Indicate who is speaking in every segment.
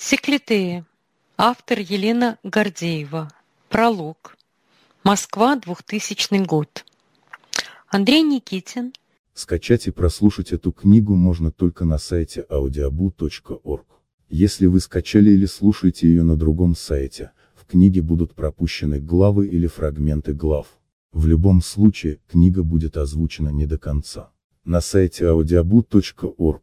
Speaker 1: Секлитея. Автор Елена Гордеева. Пролог. Москва, 2000 год. Андрей Никитин.
Speaker 2: Скачать и прослушать эту книгу можно только на сайте audiobu.org. Если вы скачали или слушаете ее на другом сайте, в книге будут пропущены главы или фрагменты глав. В любом случае, книга будет озвучена не до конца. На сайте audiobu.org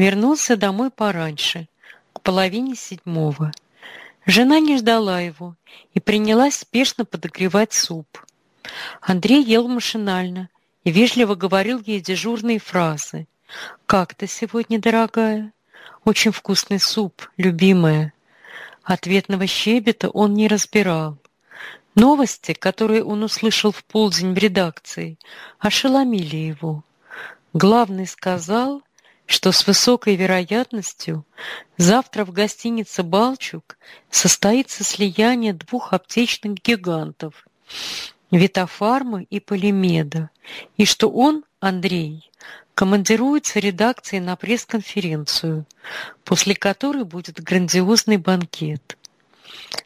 Speaker 1: Вернулся домой пораньше, к половине седьмого. Жена не ждала его и принялась спешно подогревать суп. Андрей ел машинально и вежливо говорил ей дежурные фразы. «Как ты сегодня, дорогая?» «Очень вкусный суп, любимая». Ответного щебета он не разбирал. Новости, которые он услышал в полдень в редакции, ошеломили его. Главный сказал, что с высокой вероятностью завтра в гостинице «Балчук» состоится слияние двух аптечных гигантов – Витофармы и Полимеда, и что он, Андрей, командируется редакцией на пресс-конференцию, после которой будет грандиозный банкет.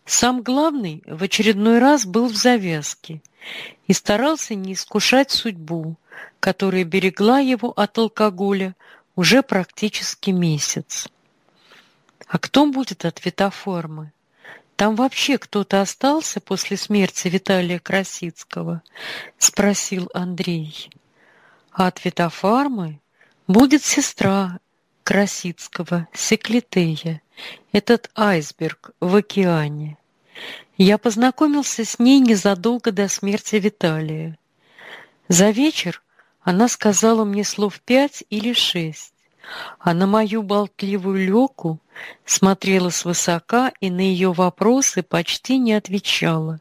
Speaker 1: Сам главный в очередной раз был в завязке и старался не искушать судьбу, которая берегла его от алкоголя уже практически месяц. А кто будет от Витоформы? Там вообще кто-то остался после смерти Виталия Красицкого? Спросил Андрей. А от Витофармы будет сестра Красицкого, Секлитея, этот айсберг в океане. Я познакомился с ней незадолго до смерти Виталия. За вечер она сказала мне слов пять или шесть, а на мою болтливую Леку смотрела свысока и на ее вопросы почти не отвечала.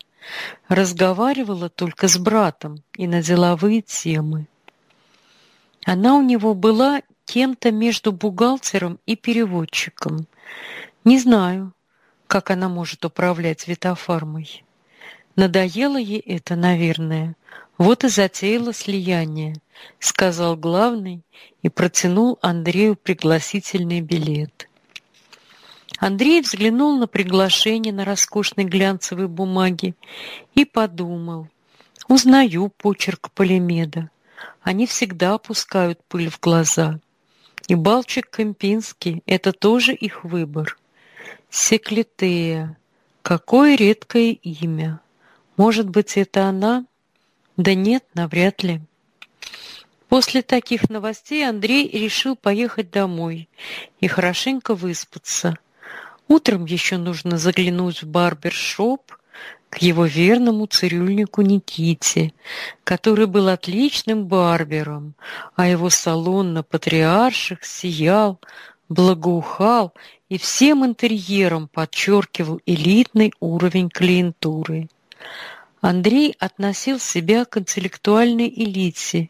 Speaker 1: Разговаривала только с братом и на деловые темы. Она у него была кем-то между бухгалтером и переводчиком. Не знаю, как она может управлять витофармой. Надоело ей это, наверное. Вот и затеяла слияние, сказал главный и протянул Андрею пригласительный билет. Андрей взглянул на приглашение на роскошной глянцевой бумаге и подумал. Узнаю почерк Полимеда. Они всегда опускают пыль в глаза. И Балчик Кемпинский — это тоже их выбор. Секлитея. Какое редкое имя. Может быть, это она? Да нет, навряд ли. После таких новостей Андрей решил поехать домой и хорошенько выспаться. Утром еще нужно заглянуть в барбершоп к его верному цирюльнику Никите, который был отличным барбером, а его салон на Патриарших сиял, благоухал и всем интерьером подчеркивал элитный уровень клиентуры. Андрей относил себя к интеллектуальной элите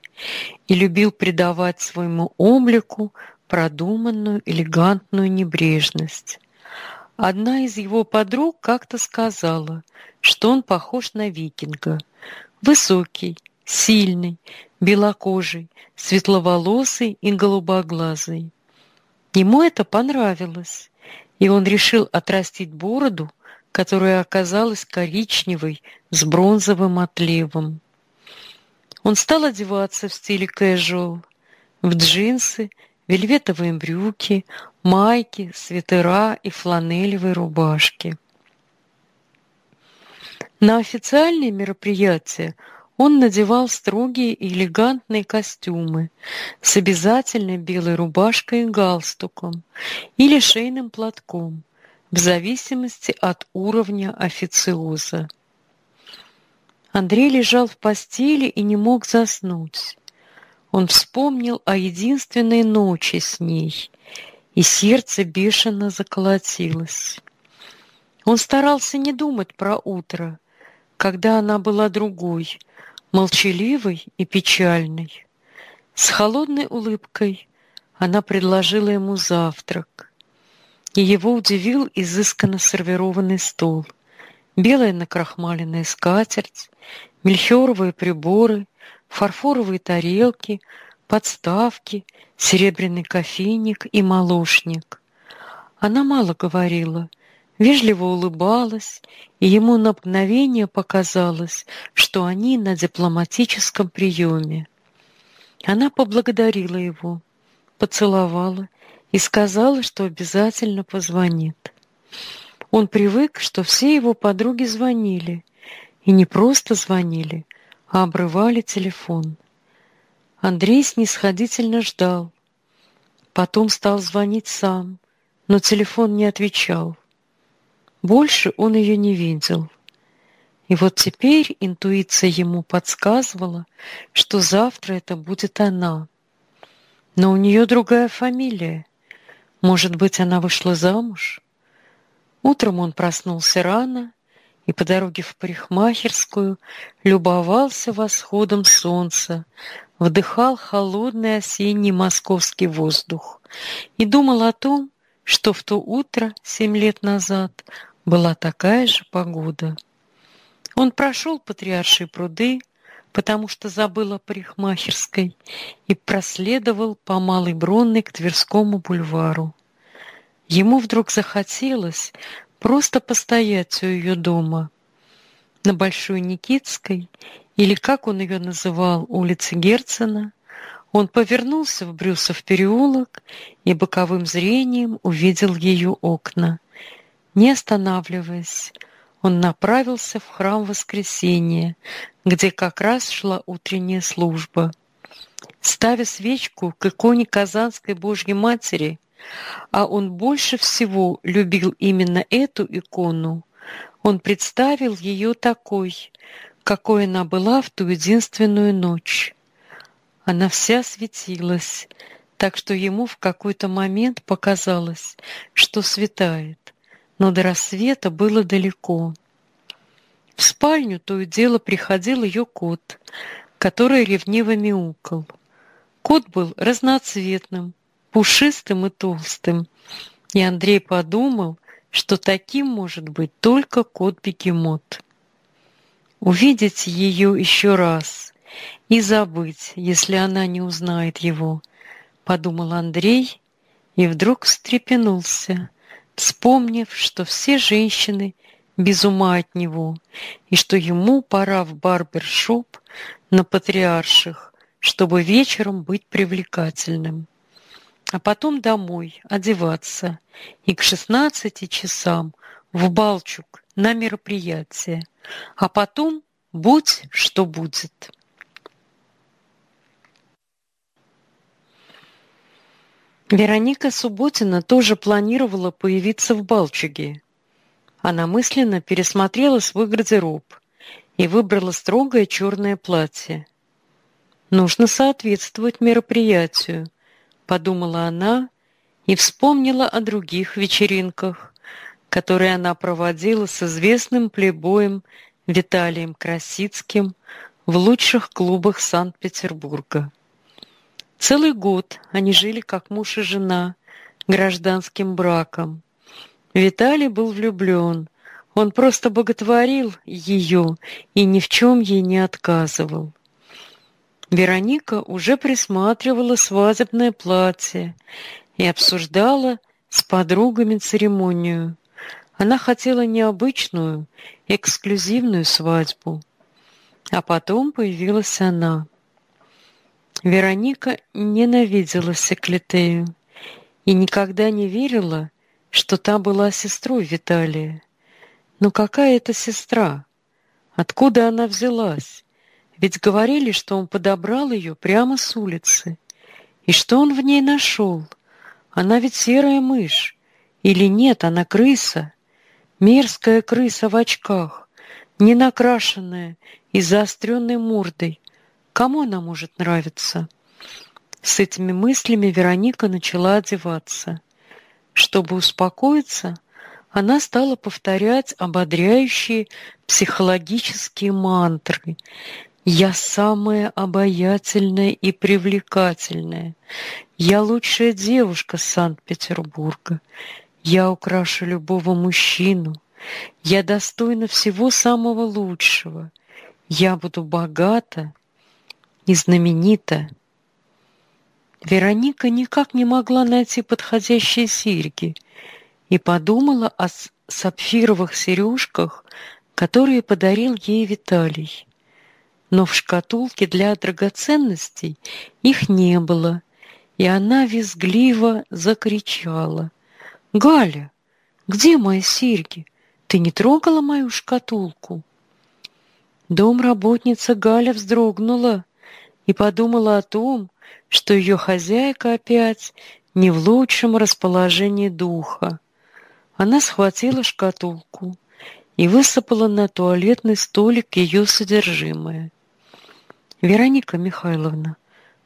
Speaker 1: и любил придавать своему облику продуманную, элегантную небрежность. Одна из его подруг как-то сказала, что он похож на викинга. Высокий, сильный, белокожий, светловолосый и голубоглазый. Ему это понравилось, и он решил отрастить бороду, которая оказалась коричневой с бронзовым отливом. Он стал одеваться в стиле casual, в джинсы, вельветовые брюки, майки, свитера и фланелевые рубашки. На официальные мероприятия он надевал строгие и элегантные костюмы с обязательной белой рубашкой и галстуком или шейным платком, в зависимости от уровня официоза. Андрей лежал в постели и не мог заснуть. Он вспомнил о единственной ночи с ней, и сердце бешено заколотилось. Он старался не думать про утро, когда она была другой, молчаливой и печальной. С холодной улыбкой она предложила ему завтрак, и его удивил изысканно сервированный стол. Белая накрахмаленная скатерть, мельхиоровые приборы, фарфоровые тарелки, подставки, серебряный кофейник и молочник. Она мало говорила, вежливо улыбалась, и ему на мгновение показалось, что они на дипломатическом приеме. Она поблагодарила его, поцеловала и сказала, что обязательно позвонит. Он привык, что все его подруги звонили, и не просто звонили, а обрывали телефон. Андрей снисходительно ждал. Потом стал звонить сам, но телефон не отвечал. Больше он ее не видел. И вот теперь интуиция ему подсказывала, что завтра это будет она. Но у нее другая фамилия. Может быть, она вышла замуж? Утром он проснулся рано и по дороге в парикмахерскую любовался восходом солнца, вдыхал холодный осенний московский воздух и думал о том, что в то утро, семь лет назад, была такая же погода. Он прошел Патриаршие пруды, потому что забыл о парикмахерской, и проследовал по Малой Бронной к Тверскому бульвару. Ему вдруг захотелось просто постоять у ее дома, на Большой Никитской, или, как он ее называл, улице Герцена, он повернулся в Брюсов переулок и боковым зрением увидел ее окна. Не останавливаясь, он направился в храм Воскресения, где как раз шла утренняя служба. Ставя свечку к иконе Казанской Божьей Матери, а он больше всего любил именно эту икону, он представил ее такой, какой она была в ту единственную ночь. Она вся светилась, так что ему в какой-то момент показалось, что светает, но до рассвета было далеко. В спальню то и дело приходил ее кот, который ревниво мяукал. Кот был разноцветным, пушистым и толстым, и Андрей подумал, что таким может быть только кот-бегемот. Увидеть ее еще раз и забыть, если она не узнает его, подумал Андрей и вдруг встрепенулся, вспомнив, что все женщины без ума от него и что ему пора в барбершоп на патриарших, чтобы вечером быть привлекательным. А потом домой одеваться и к шестнадцати часам в Балчук на мероприятие, а потом будь что будет. Вероника Субботина тоже планировала появиться в Балчуге. Она мысленно пересмотрела свой гардероб и выбрала строгое черное платье. Нужно соответствовать мероприятию, подумала она и вспомнила о других вечеринках, которые она проводила с известным плейбоем Виталием Красицким в лучших клубах Санкт-Петербурга. Целый год они жили как муж и жена, гражданским браком. Виталий был влюблен. Он просто боготворил ее и ни в чем ей не отказывал. Вероника уже присматривала свадебное платье и обсуждала с подругами церемонию. Она хотела необычную, эксклюзивную свадьбу. А потом появилась она. Вероника ненавидела Секлитею и никогда не верила, что та была сестрой Виталия. Но какая это сестра? Откуда она взялась? Ведь говорили, что он подобрал ее прямо с улицы. И что он в ней нашел? Она ведь серая мышь. Или нет, она крыса. Мерзкая крыса в очках, ненакрашенная и заостренной мордой, Кому она может нравиться? С этими мыслями Вероника начала одеваться. Чтобы успокоиться, она стала повторять ободряющие психологические мантры. «Я самая обаятельная и привлекательная. Я лучшая девушка Санкт-Петербурга. Я украшу любого мужчину. Я достойна всего самого лучшего. Я буду богата и знаменита». Вероника никак не могла найти подходящие серьги и подумала о сапфировых сережках, которые подарил ей Виталий. Но в шкатулке для драгоценностей их не было, и она визгливо закричала. «Галя, где мои серьги? Ты не трогала мою шкатулку?» Домработница Галя вздрогнула и подумала о том, что ее хозяйка опять не в лучшем расположении духа. Она схватила шкатулку и высыпала на туалетный столик ее содержимое. «Вероника Михайловна,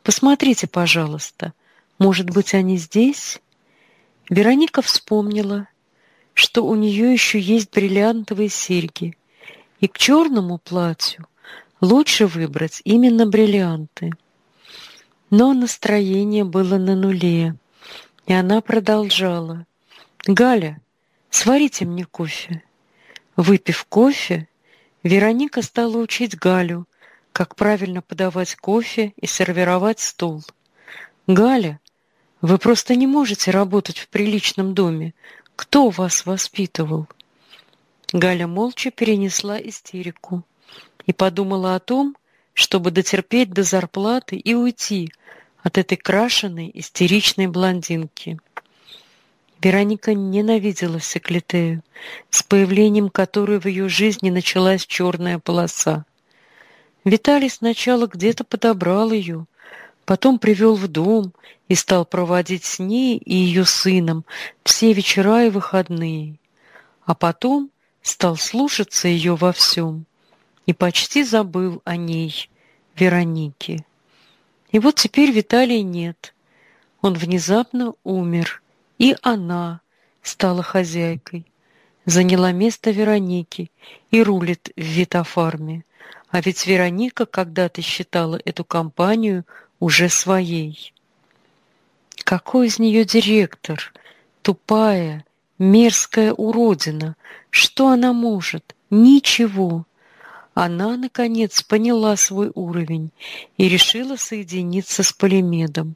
Speaker 1: посмотрите, пожалуйста, может быть, они здесь?» Вероника вспомнила, что у нее еще есть бриллиантовые серьги, и к черному платью лучше выбрать именно бриллианты. Но настроение было на нуле, и она продолжала. «Галя, сварите мне кофе». Выпив кофе, Вероника стала учить Галю, как правильно подавать кофе и сервировать стол. «Галя, вы просто не можете работать в приличном доме. Кто вас воспитывал?» Галя молча перенесла истерику и подумала о том, чтобы дотерпеть до зарплаты и уйти от этой крашеной, истеричной блондинки. Вероника ненавидела Секлитею, с появлением которой в ее жизни началась черная полоса. Виталий сначала где-то подобрал ее, потом привел в дом и стал проводить с ней и ее сыном все вечера и выходные, а потом стал слушаться ее во всем и почти забыл о ней, Веронике. И вот теперь Виталия нет. Он внезапно умер, и она стала хозяйкой, заняла место Вероники и рулит в Витофарме. А ведь Вероника когда-то считала эту компанию уже своей. Какой из нее директор? Тупая, мерзкая уродина. Что она может? Ничего. Она, наконец, поняла свой уровень и решила соединиться с Полимедом.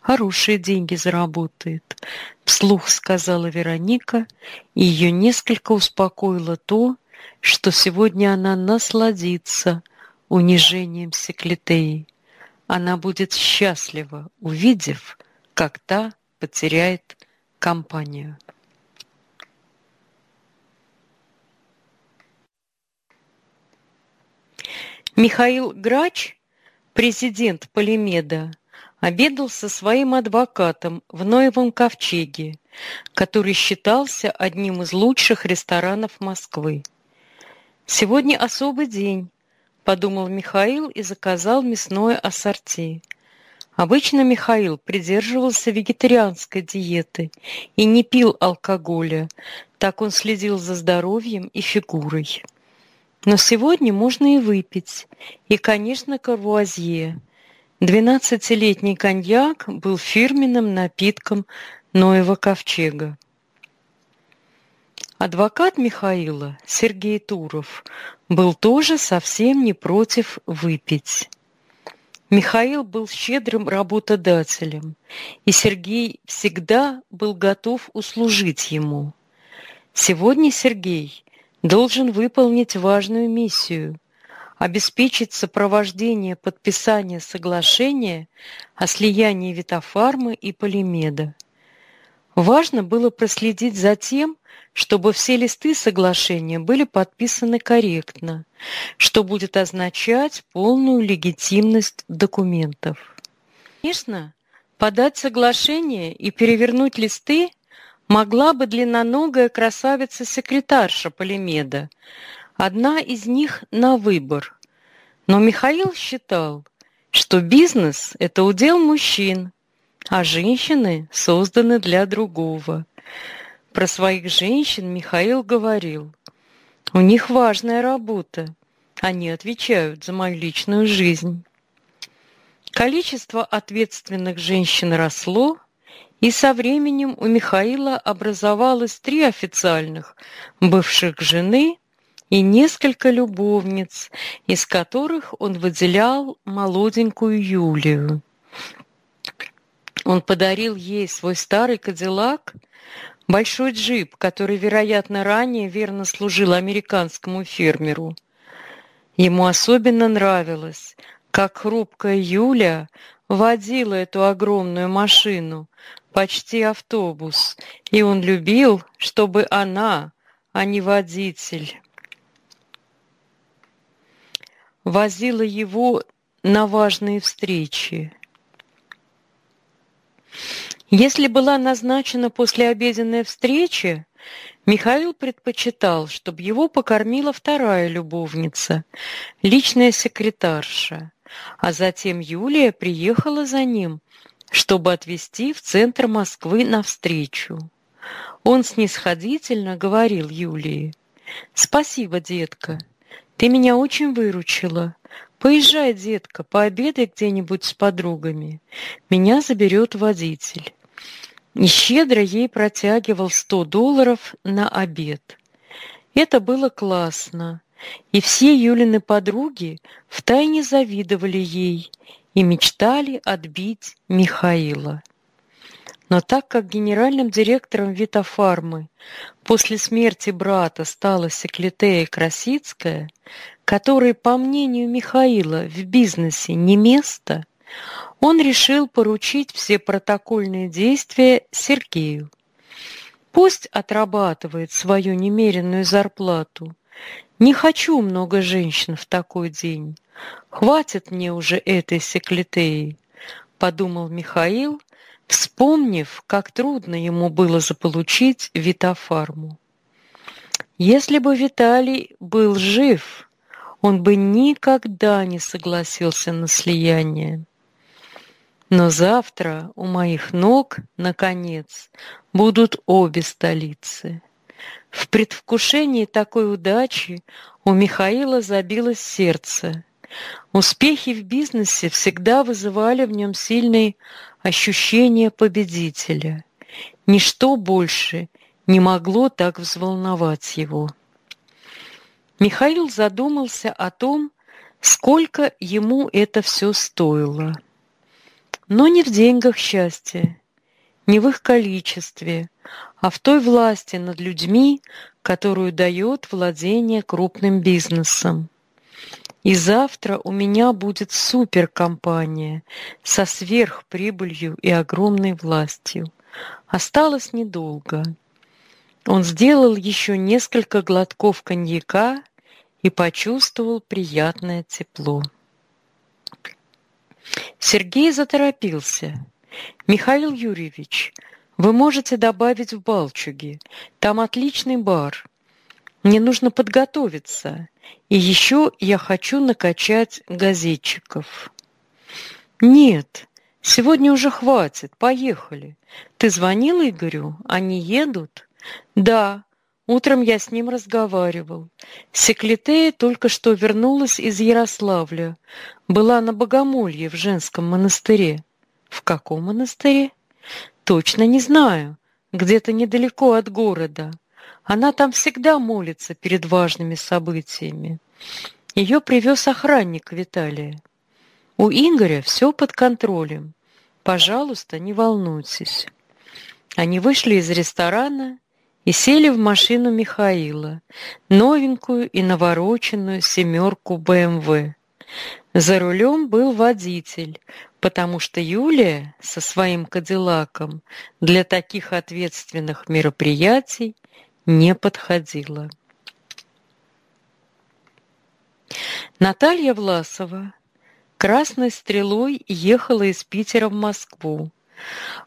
Speaker 1: «Хорошие деньги заработает», — вслух сказала Вероника, и ее несколько успокоило то, что сегодня она насладится унижением Секлитеи. Она будет счастлива, увидев, как та потеряет компанию. Михаил Грач, президент Полимеда, обедал со своим адвокатом в Ноевом ковчеге, который считался одним из лучших ресторанов Москвы. «Сегодня особый день», – подумал Михаил и заказал мясное ассорти. Обычно Михаил придерживался вегетарианской диеты и не пил алкоголя, так он следил за здоровьем и фигурой. Но сегодня можно и выпить. И, конечно, карвуазье. Двенадцатилетний коньяк был фирменным напитком Ноева ковчега. Адвокат Михаила, Сергей Туров, был тоже совсем не против выпить. Михаил был щедрым работодателем, и Сергей всегда был готов услужить ему. Сегодня Сергей должен выполнить важную миссию – обеспечить сопровождение подписания соглашения о слиянии Витофармы и Полимеда. Важно было проследить за тем, чтобы все листы соглашения были подписаны корректно, что будет означать полную легитимность документов. Конечно, подать соглашение и перевернуть листы могла бы длинноногая красавица-секретарша Полимеда, одна из них на выбор. Но Михаил считал, что бизнес – это удел мужчин, а женщины созданы для другого. Про своих женщин Михаил говорил, у них важная работа, они отвечают за мою личную жизнь. Количество ответственных женщин росло, и со временем у Михаила образовалось три официальных бывших жены и несколько любовниц, из которых он выделял молоденькую Юлию. Он подарил ей свой старый кадиллак, большой джип, который, вероятно, ранее верно служил американскому фермеру. Ему особенно нравилось, как хрупкая Юля водила эту огромную машину, почти автобус, и он любил, чтобы она, а не водитель, возила его на важные встречи. Если была назначена послеобеденная встреча, Михаил предпочитал, чтобы его покормила вторая любовница, личная секретарша, а затем Юлия приехала за ним, чтобы отвезти в центр Москвы навстречу. Он снисходительно говорил Юлии, «Спасибо, детка, ты меня очень выручила. Поезжай, детка, пообедай где-нибудь с подругами. Меня заберет водитель и щедро ей протягивал сто долларов на обед. Это было классно, и все Юлины подруги втайне завидовали ей и мечтали отбить Михаила. Но так как генеральным директором Витофармы после смерти брата стала Секлитея Красицкая, которой, по мнению Михаила, в бизнесе не место, он решил поручить все протокольные действия Сергею. Пусть отрабатывает свою немеренную зарплату. Не хочу много женщин в такой день. Хватит мне уже этой секлитеи, подумал Михаил, вспомнив, как трудно ему было заполучить Витофарму. Если бы Виталий был жив, он бы никогда не согласился на слияние. Но завтра у моих ног, наконец, будут обе столицы. В предвкушении такой удачи у Михаила забилось сердце. Успехи в бизнесе всегда вызывали в нем сильные ощущения победителя. Ничто больше не могло так взволновать его. Михаил задумался о том, сколько ему это все стоило. Но не в деньгах счастье, не в их количестве, а в той власти над людьми, которую дает владение крупным бизнесом. И завтра у меня будет суперкомпания со сверхприбылью и огромной властью. Осталось недолго. Он сделал еще несколько глотков коньяка и почувствовал приятное тепло. Сергей заторопился. «Михаил Юрьевич, вы можете добавить в Балчуге. Там отличный бар. Мне нужно подготовиться. И еще я хочу накачать газетчиков». «Нет, сегодня уже хватит. Поехали. Ты звонил Игорю? Они едут?» «Да, Утром я с ним разговаривал. Секлитея только что вернулась из Ярославля. Была на богомолье в женском монастыре. В каком монастыре? Точно не знаю. Где-то недалеко от города. Она там всегда молится перед важными событиями. Ее привез охранник Виталия. У Игоря все под контролем. Пожалуйста, не волнуйтесь. Они вышли из ресторана и сели в машину Михаила, новенькую и навороченную семерку БМВ. За рулем был водитель, потому что Юлия со своим кадиллаком для таких ответственных мероприятий не подходила. Наталья Власова красной стрелой ехала из Питера в Москву,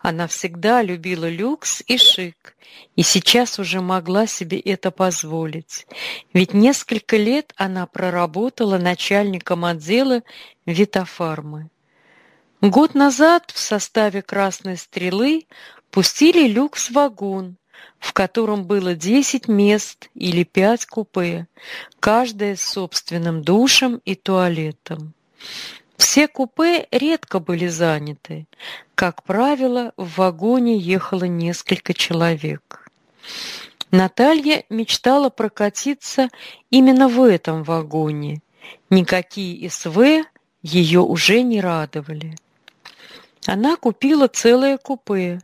Speaker 1: она всегда любила люкс и шик, и сейчас уже могла себе это позволить. Ведь несколько лет она проработала начальником отдела Витофармы. Год назад в составе «Красной стрелы» пустили люкс-вагон, в котором было 10 мест или 5 купе, каждое с собственным душем и туалетом. Все купе редко были заняты. Как правило, в вагоне ехало несколько человек. Наталья мечтала прокатиться именно в этом вагоне. Никакие СВ ее уже не радовали. Она купила целое купе,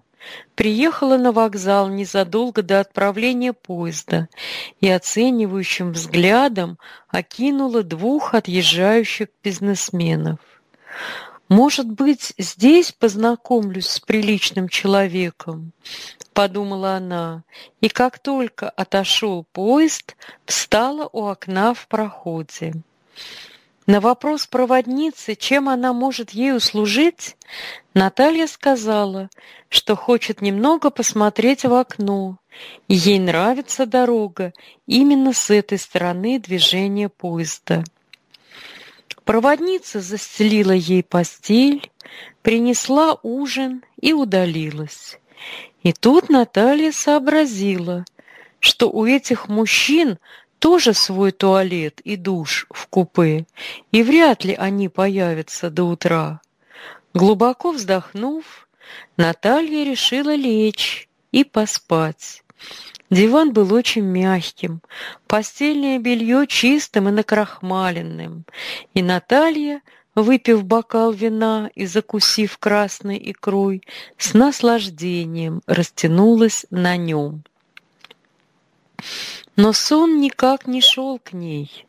Speaker 1: приехала на вокзал незадолго до отправления поезда и оценивающим взглядом окинула двух отъезжающих бизнесменов. Может быть, здесь познакомлюсь с приличным человеком, подумала она, и как только отошел поезд, встала у окна в проходе. На вопрос проводницы, чем она может ей услужить, Наталья сказала, что хочет немного посмотреть в окно, ей нравится дорога именно с этой стороны движения поезда. Проводница застелила ей постель, принесла ужин и удалилась. И тут Наталья сообразила, что у этих мужчин тоже свой туалет и душ в купе, и вряд ли они появятся до утра. Глубоко вздохнув, Наталья решила лечь и поспать. Диван был очень мягким, постельное белье чистым и накрахмаленным, и Наталья, выпив бокал вина и закусив красной икрой, с наслаждением растянулась на нем. Но сон никак не шел к ней.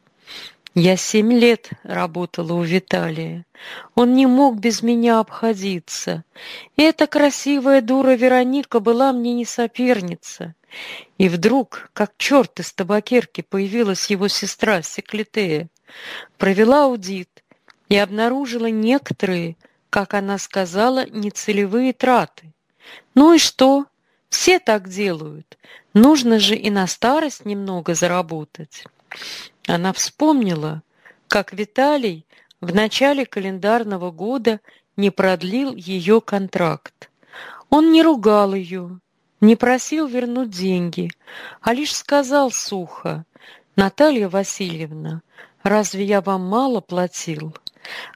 Speaker 1: Я семь лет работала у Виталия. Он не мог без меня обходиться. И эта красивая дура Вероника была мне не соперница. И вдруг, как черт из табакерки, появилась его сестра Секлитея. Провела аудит и обнаружила некоторые, как она сказала, нецелевые траты. Ну и что? Все так делают. Нужно же и на старость немного заработать. Она вспомнила, как Виталий в начале календарного года не продлил ее контракт. Он не ругал ее, не просил вернуть деньги, а лишь сказал сухо, «Наталья Васильевна, разве я вам мало платил?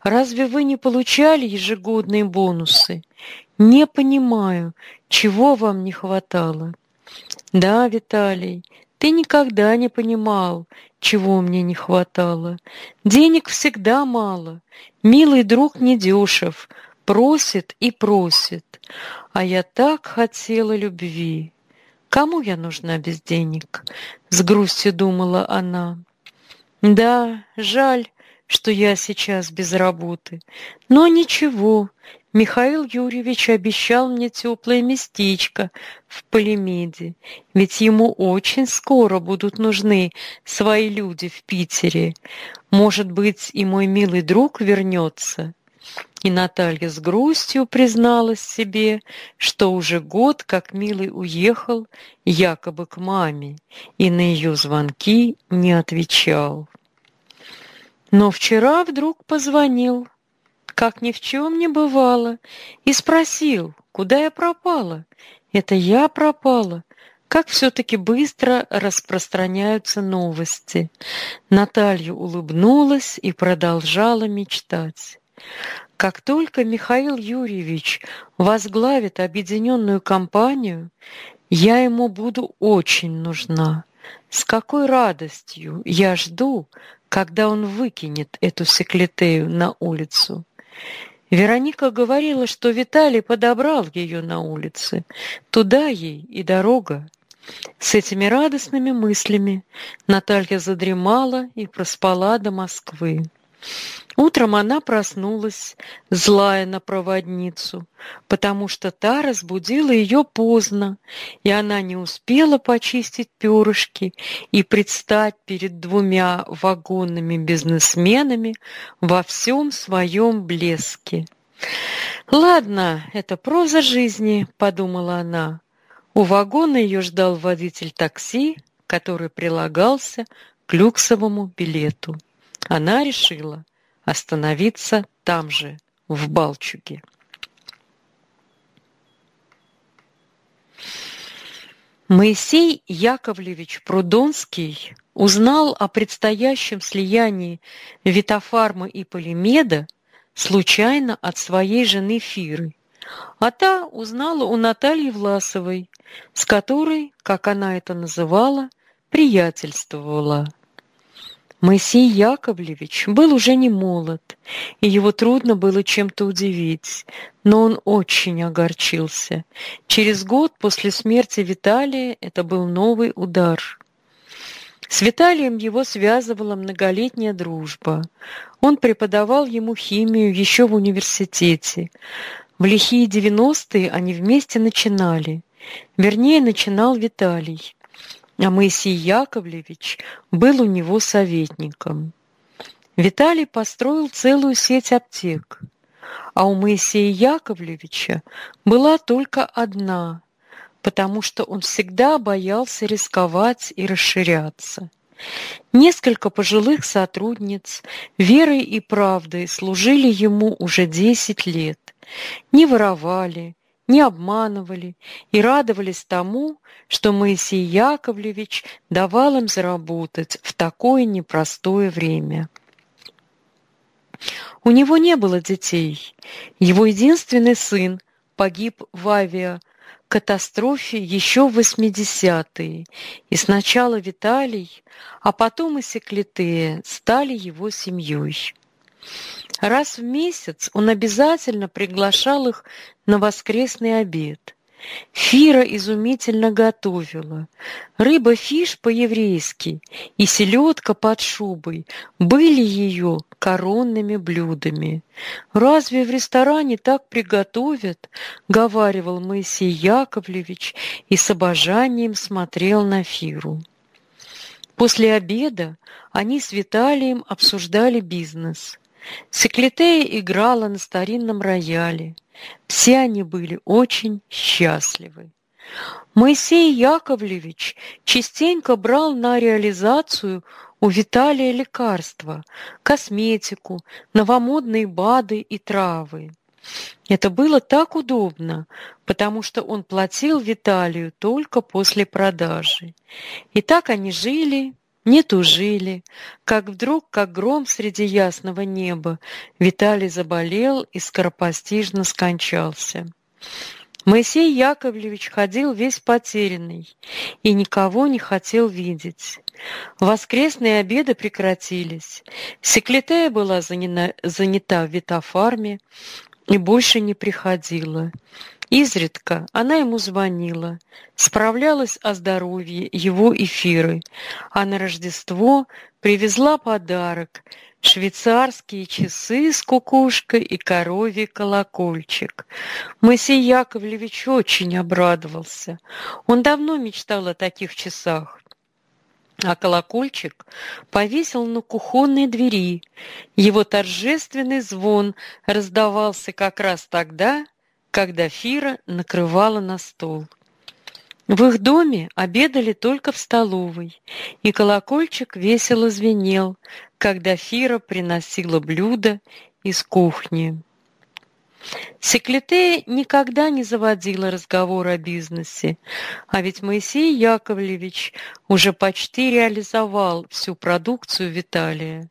Speaker 1: Разве вы не получали ежегодные бонусы? Не понимаю, чего вам не хватало. Да, Виталий, ты никогда не понимал, чего мне не хватало. Денег всегда мало. Милый друг недешев, просит и просит. А я так хотела любви. Кому я нужна без денег? С грустью думала она. Да, жаль, что я сейчас без работы. Но ничего, Михаил Юрьевич обещал мне теплое местечко в Полимеде, ведь ему очень скоро будут нужны свои люди в Питере. Может быть, и мой милый друг вернется. И Наталья с грустью призналась себе, что уже год как милый уехал якобы к маме и на ее звонки не отвечал. Но вчера вдруг позвонил как ни в чем не бывало, и спросил, куда я пропала. Это я пропала. Как все-таки быстро распространяются новости. Наталья улыбнулась и продолжала мечтать. Как только Михаил Юрьевич возглавит объединенную компанию, я ему буду очень нужна. С какой радостью я жду, когда он выкинет эту секлетею на улицу. Вероника говорила, что Виталий подобрал ее на улице. Туда ей и дорога. С этими радостными мыслями Наталья задремала и проспала до Москвы. Утром она проснулась, злая на проводницу, потому что та разбудила ее поздно, и она не успела почистить перышки и предстать перед двумя вагонными бизнесменами во всем своем блеске. «Ладно, это проза жизни», — подумала она. У вагона ее ждал водитель такси, который прилагался к люксовому билету. Она решила, остановиться там же, в Балчуге. Моисей Яковлевич Прудонский узнал о предстоящем слиянии Витофарма и Полимеда случайно от своей жены Фиры, а та узнала у Натальи Власовой, с которой, как она это называла, приятельствовала. Моисей Яковлевич был уже не молод, и его трудно было чем-то удивить, но он очень огорчился. Через год после смерти Виталия это был новый удар. С Виталием его связывала многолетняя дружба. Он преподавал ему химию еще в университете. В лихие девяностые они вместе начинали. Вернее, начинал Виталий а Моисей Яковлевич был у него советником. Виталий построил целую сеть аптек, а у Моисея Яковлевича была только одна, потому что он всегда боялся рисковать и расширяться. Несколько пожилых сотрудниц верой и правдой служили ему уже десять лет, не воровали, не обманывали и радовались тому, что Моисей Яковлевич давал им заработать в такое непростое время. У него не было детей. Его единственный сын погиб в авиакатастрофе еще в 80-е, и сначала Виталий, а потом и Секлитея стали его семьей. Раз в месяц он обязательно приглашал их на воскресный обед. Фира изумительно готовила. Рыба-фиш по-еврейски и селедка под шубой были ее коронными блюдами. «Разве в ресторане так приготовят?» — говаривал Моисей Яковлевич и с обожанием смотрел на Фиру. После обеда они с Виталием обсуждали бизнес. Секлитея играла на старинном рояле. Все они были очень счастливы. Моисей Яковлевич частенько брал на реализацию у Виталия лекарства, косметику, новомодные БАДы и травы. Это было так удобно, потому что он платил Виталию только после продажи. И так они жили, не тужили, как вдруг, как гром среди ясного неба, Виталий заболел и скоропостижно скончался. Моисей Яковлевич ходил весь потерянный и никого не хотел видеть. Воскресные обеды прекратились. Секлитея была занята в Витофарме и больше не приходила. Изредка она ему звонила, справлялась о здоровье его эфиры, а на Рождество привезла подарок – швейцарские часы с кукушкой и коровий колокольчик. Моисей Яковлевич очень обрадовался. Он давно мечтал о таких часах. А колокольчик повесил на кухонной двери. Его торжественный звон раздавался как раз тогда, когда Фира накрывала на стол. В их доме обедали только в столовой, и колокольчик весело звенел, когда Фира приносила блюда из кухни. Секлитея никогда не заводила разговор о бизнесе, а ведь Моисей Яковлевич уже почти реализовал всю продукцию Виталия.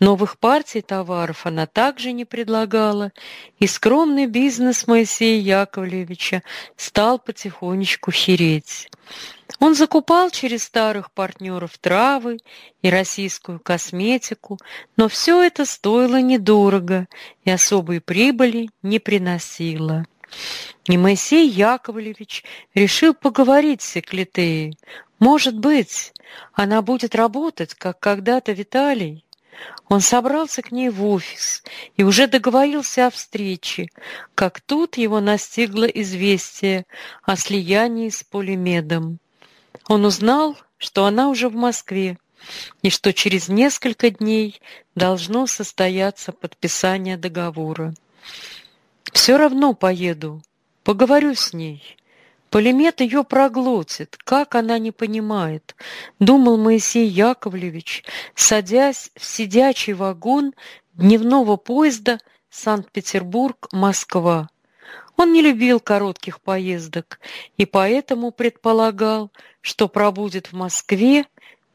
Speaker 1: Новых партий товаров она также не предлагала, и скромный бизнес Моисея Яковлевича стал потихонечку хереть. Он закупал через старых партнеров травы и российскую косметику, но все это стоило недорого и особой прибыли не приносило. И Моисей Яковлевич решил поговорить с Секлитеей. Может быть, она будет работать, как когда-то Виталий. Он собрался к ней в офис и уже договорился о встрече, как тут его настигло известие о слиянии с Полимедом. Он узнал, что она уже в Москве, и что через несколько дней должно состояться подписание договора. «Все равно поеду, поговорю с ней», Полимет ее проглотит, как она не понимает, думал Моисей Яковлевич, садясь в сидячий вагон дневного поезда Санкт-Петербург-Москва. Он не любил коротких поездок и поэтому предполагал, что пробудет в Москве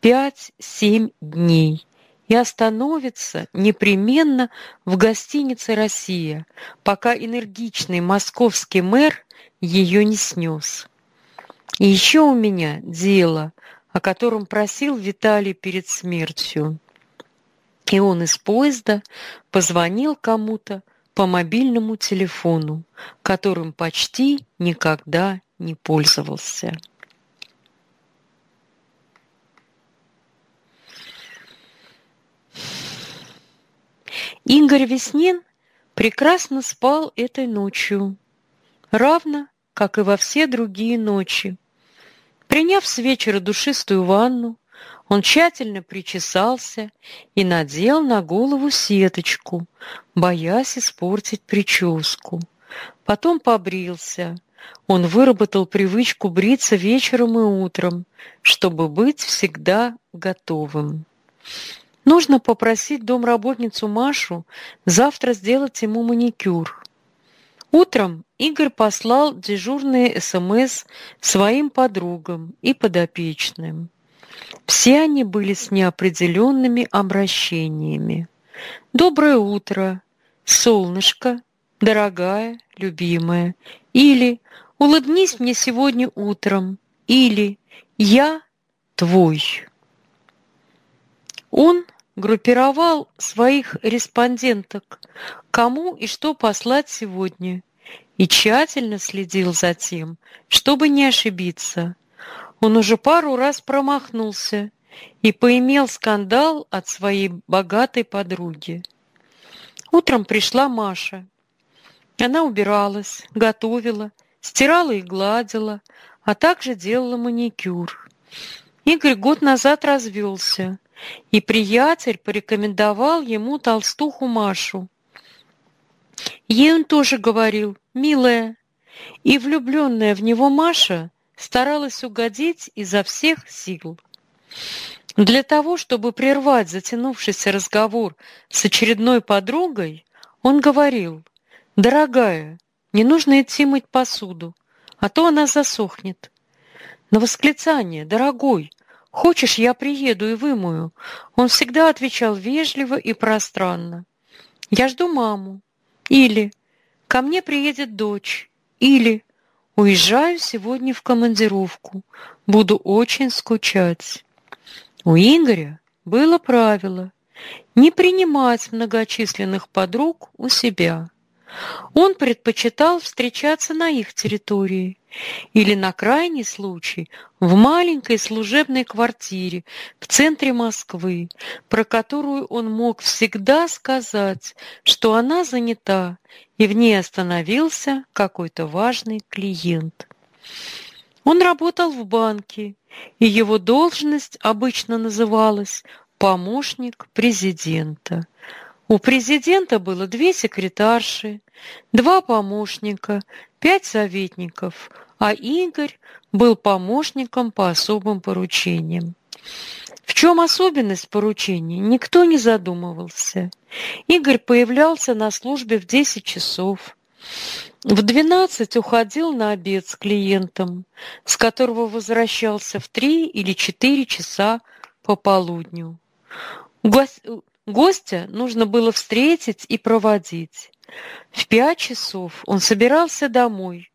Speaker 1: 5-7 дней и остановится непременно в гостинице «Россия», пока энергичный московский мэр ее не снес. И еще у меня дело, о котором просил Виталий перед смертью. И он из поезда позвонил кому-то по мобильному телефону, которым почти никогда не пользовался. Игорь Веснин прекрасно спал этой ночью, равно, как и во все другие ночи. Приняв с вечера душистую ванну, он тщательно причесался и надел на голову сеточку, боясь испортить прическу. Потом побрился. Он выработал привычку бриться вечером и утром, чтобы быть всегда готовым. Нужно попросить домработницу Машу завтра сделать ему маникюр. Утром Игорь послал дежурные СМС своим подругам и подопечным. Все они были с неопределенными обращениями. «Доброе утро», «Солнышко», «Дорогая», «Любимая» или «Улыбнись мне сегодня утром» или «Я твой». Он группировал своих респонденток, кому и что послать сегодня, и тщательно следил за тем, чтобы не ошибиться. Он уже пару раз промахнулся и поимел скандал от своей богатой подруги. Утром пришла Маша. Она убиралась, готовила, стирала и гладила, а также делала маникюр. Игорь год назад развелся, и приятель порекомендовал ему толстуху Машу. Ей он тоже говорил «милая», и влюбленная в него Маша старалась угодить изо всех сил. Для того, чтобы прервать затянувшийся разговор с очередной подругой, он говорил, «Дорогая, не нужно идти мыть посуду, а то она засохнет». На восклицание «Дорогой, хочешь, я приеду и вымою?» Он всегда отвечал вежливо и пространно. «Я жду маму». Или «Ко мне приедет дочь». Или Уезжаю сегодня в командировку. Буду очень скучать. У Игоря было правило не принимать многочисленных подруг у себя. Он предпочитал встречаться на их территории или на крайний случай в маленькой служебной квартире в центре Москвы, про которую он мог всегда сказать, что она занята, и в ней остановился какой-то важный клиент. Он работал в банке, и его должность обычно называлась помощник президента. У президента было две секретарши, два помощника, пять советников, а Игорь был помощником по особым поручениям. В чем особенность поручений, никто не задумывался. Игорь появлялся на службе в 10 часов. В 12 уходил на обед с клиентом, с которого возвращался в 3 или 4 часа по полудню. Гостя нужно было встретить и проводить. В пять часов он собирался домой,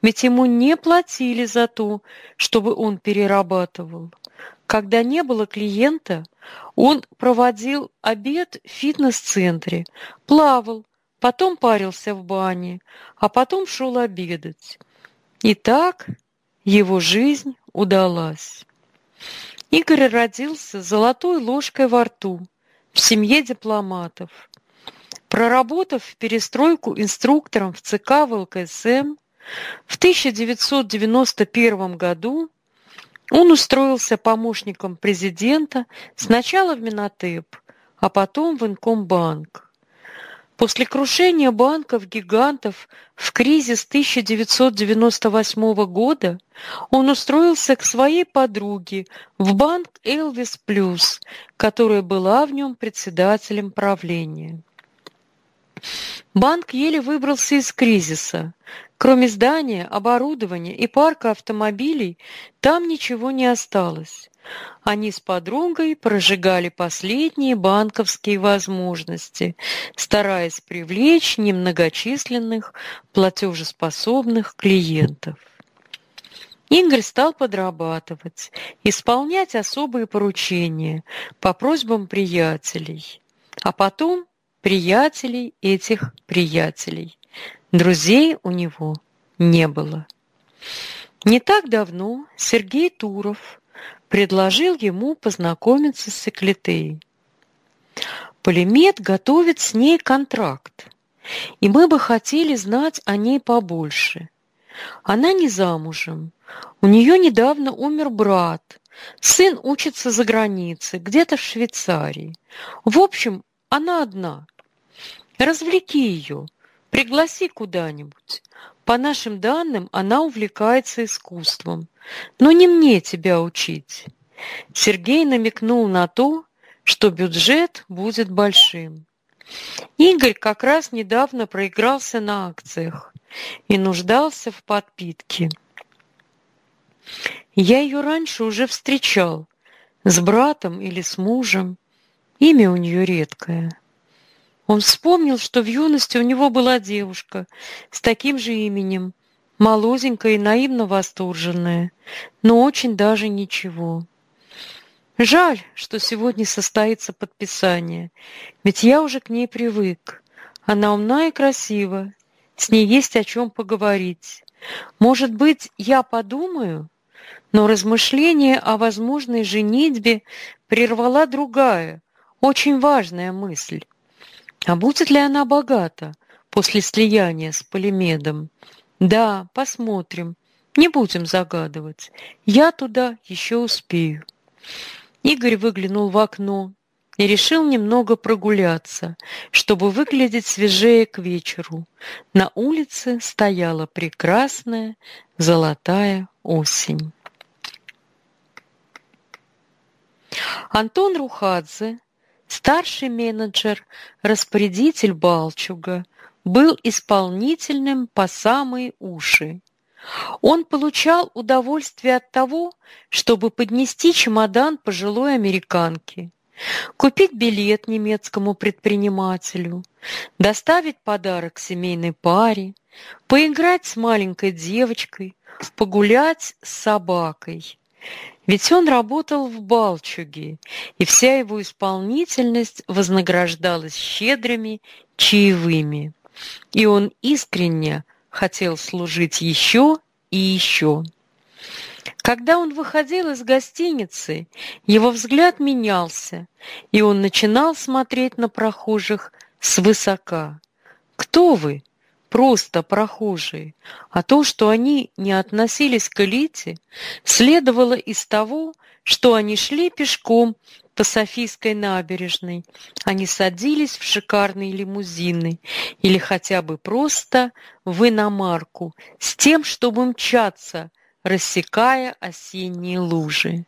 Speaker 1: ведь ему не платили за то, чтобы он перерабатывал. Когда не было клиента, он проводил обед в фитнес-центре, плавал, потом парился в бане, а потом шел обедать. И так его жизнь удалась. Игорь родился золотой ложкой во рту в семье дипломатов. Проработав перестройку инструктором в ЦК ВЛКСМ, в 1991 году он устроился помощником президента сначала в Минотеп, а потом в Инкомбанк. После крушения банков-гигантов в кризис 1998 года он устроился к своей подруге в банк «Элвис Плюс», которая была в нем председателем правления. Банк еле выбрался из кризиса. Кроме здания, оборудования и парка автомобилей, там ничего не осталось. Они с подругой прожигали последние банковские возможности, стараясь привлечь немногочисленных платежеспособных клиентов. Игорь стал подрабатывать, исполнять особые поручения по просьбам приятелей, а потом приятелей этих приятелей. Друзей у него не было. Не так давно Сергей Туров предложил ему познакомиться с Эклетеей. Полимет готовит с ней контракт, и мы бы хотели знать о ней побольше. Она не замужем, у нее недавно умер брат, сын учится за границей, где-то в Швейцарии. В общем, она одна. Развлеки ее, пригласи куда-нибудь. По нашим данным, она увлекается искусством. Но не мне тебя учить. Сергей намекнул на то, что бюджет будет большим. Игорь как раз недавно проигрался на акциях и нуждался в подпитке. Я ее раньше уже встречал, с братом или с мужем. Имя у нее редкое. Он вспомнил, что в юности у него была девушка с таким же именем, молоденькая и наивно восторженная, но очень даже ничего. Жаль, что сегодня состоится подписание, ведь я уже к ней привык. Она умна и красива, с ней есть о чем поговорить. Может быть, я подумаю? Но размышление о возможной женитьбе прервала другая, очень важная мысль. А будет ли она богата после слияния с Полимедом? Да, посмотрим. Не будем загадывать. Я туда еще успею. Игорь выглянул в окно и решил немного прогуляться, чтобы выглядеть свежее к вечеру. На улице стояла прекрасная золотая осень. Антон Рухадзе Старший менеджер, распорядитель Балчуга, был исполнительным по самые уши. Он получал удовольствие от того, чтобы поднести чемодан пожилой американке, купить билет немецкому предпринимателю, доставить подарок семейной паре, поиграть с маленькой девочкой, погулять с собакой. Ведь он работал в Балчуге, и вся его исполнительность вознаграждалась щедрыми чаевыми. И он искренне хотел служить еще и еще. Когда он выходил из гостиницы, его взгляд менялся, и он начинал смотреть на прохожих свысока. «Кто вы?» Просто прохожие, а то, что они не относились к элите, следовало из того, что они шли пешком по Софийской набережной, они садились в шикарные лимузины или хотя бы просто в иномарку с тем, чтобы мчаться, рассекая осенние лужи.